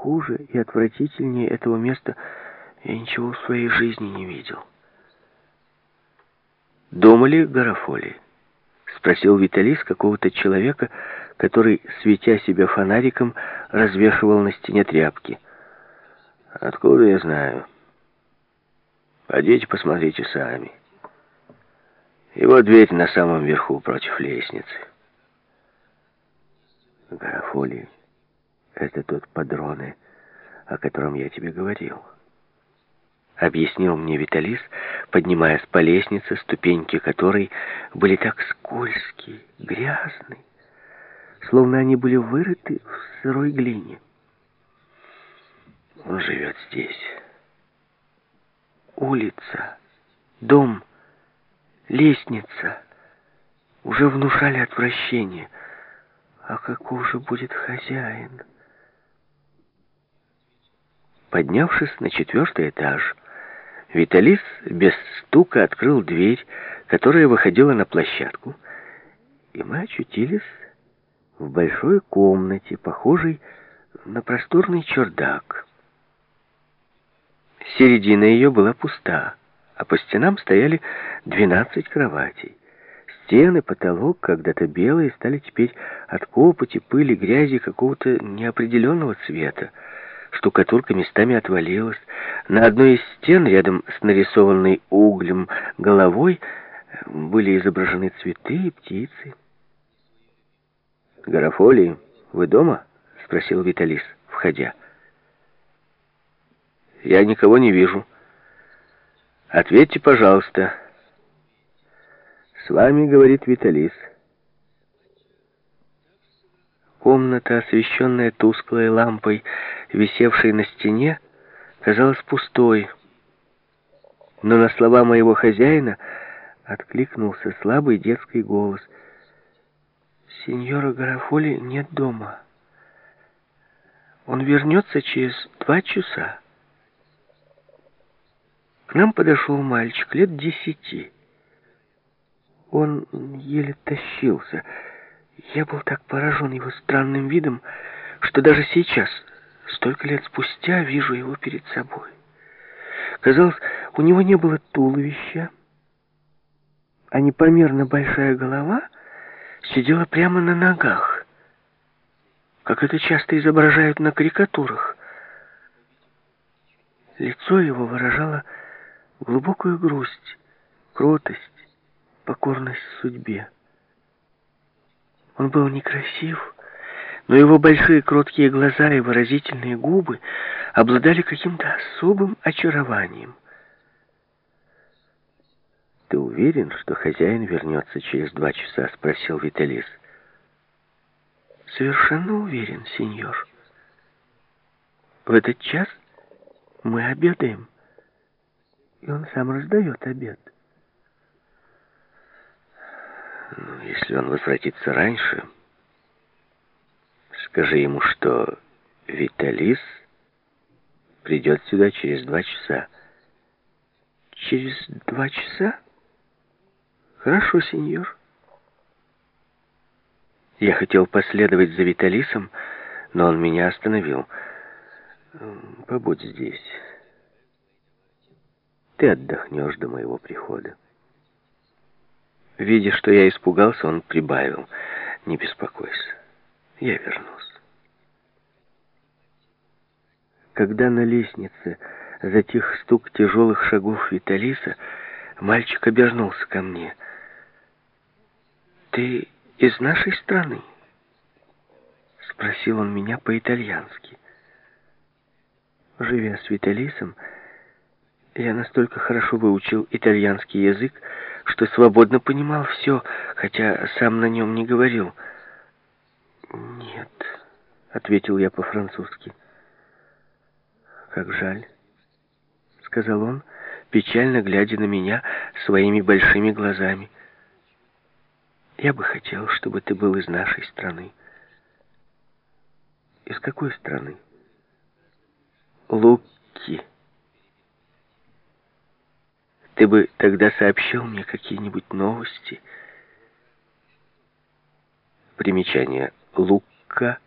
хуже и отвратительнее этого места я ничего в своей жизни не видел. «Дома ли Гарафоли?» — спросил Виталис какого-то человека, который, светя себя фонариком, развешивал на стене тряпки. «Откуда я знаю? Пойдите посмотрите сами. Его дверь на самом верху против лестницы». Гарафоли — это тот падроне, о котором я тебе говорил объяснил мне Виталис, поднимаясь по лестнице, ступеньки которой были так скользкие, грязные, словно они были вырыты в сырой глине. Он живет здесь. Улица, дом, лестница уже внушали отвращение. А каков же будет хозяин? Поднявшись на четвертый этаж, Виталис без стука открыл дверь, которая выходила на площадку, и мы очутились в большой комнате, похожей на просторный чердак. Середина ее была пуста, а по стенам стояли двенадцать кроватей. Стены, потолок, когда-то белые, стали теперь от копоти, пыли, грязи какого-то неопределенного цвета. Штукатурка местами отвалилась. На одной из стен, рядом с нарисованной углем головой, были изображены цветы и птицы. «Гарафолий, вы дома?» — спросил Виталис, входя. «Я никого не вижу. Ответьте, пожалуйста». «С вами, — говорит Виталис, — Комната, освещенная тусклой лампой, висевшей на стене, казалась пустой. Но на слова моего хозяина откликнулся слабый детский голос. «Сеньора Гарафоли нет дома. Он вернется через два часа». К нам подошел мальчик лет десяти. Он еле тащился, я был так поражен его странным видом, что даже сейчас, столько лет спустя, вижу его перед собой. Казалось, у него не было туловища, а непомерно большая голова сидела прямо на ногах, как это часто изображают на карикатурах. Лицо его выражало глубокую грусть, кротость, покорность судьбе. Он был некрасив, но его большие кроткие глаза и выразительные губы обладали каким-то особым очарованием. «Ты уверен, что хозяин вернется через два часа?» — спросил Виталис. «Совершенно уверен, сеньор. В этот час мы обедаем, и он сам раздает обед». Если он возвратится раньше, скажи ему, что Виталис придет сюда через два часа. Через два часа? Хорошо, сеньор. Я хотел последовать за Виталисом, но он меня остановил. Побудь здесь. Ты отдохнешь до моего прихода. Видя, что я испугался, он прибавил. «Не беспокойся, я вернусь». Когда на лестнице затих стук тяжелых шагов Виталиса, мальчик обернулся ко мне. «Ты из нашей страны?» Спросил он меня по-итальянски. Живя с Виталисом, я настолько хорошо выучил итальянский язык, что свободно понимал все, хотя сам на нем не говорил. «Нет», — ответил я по-французски. «Как жаль», — сказал он, печально глядя на меня своими большими глазами. «Я бы хотел, чтобы ты был из нашей страны». «Из какой страны?» «Луки». Ты бы тогда сообщил мне какие-нибудь новости. Примечание. Лука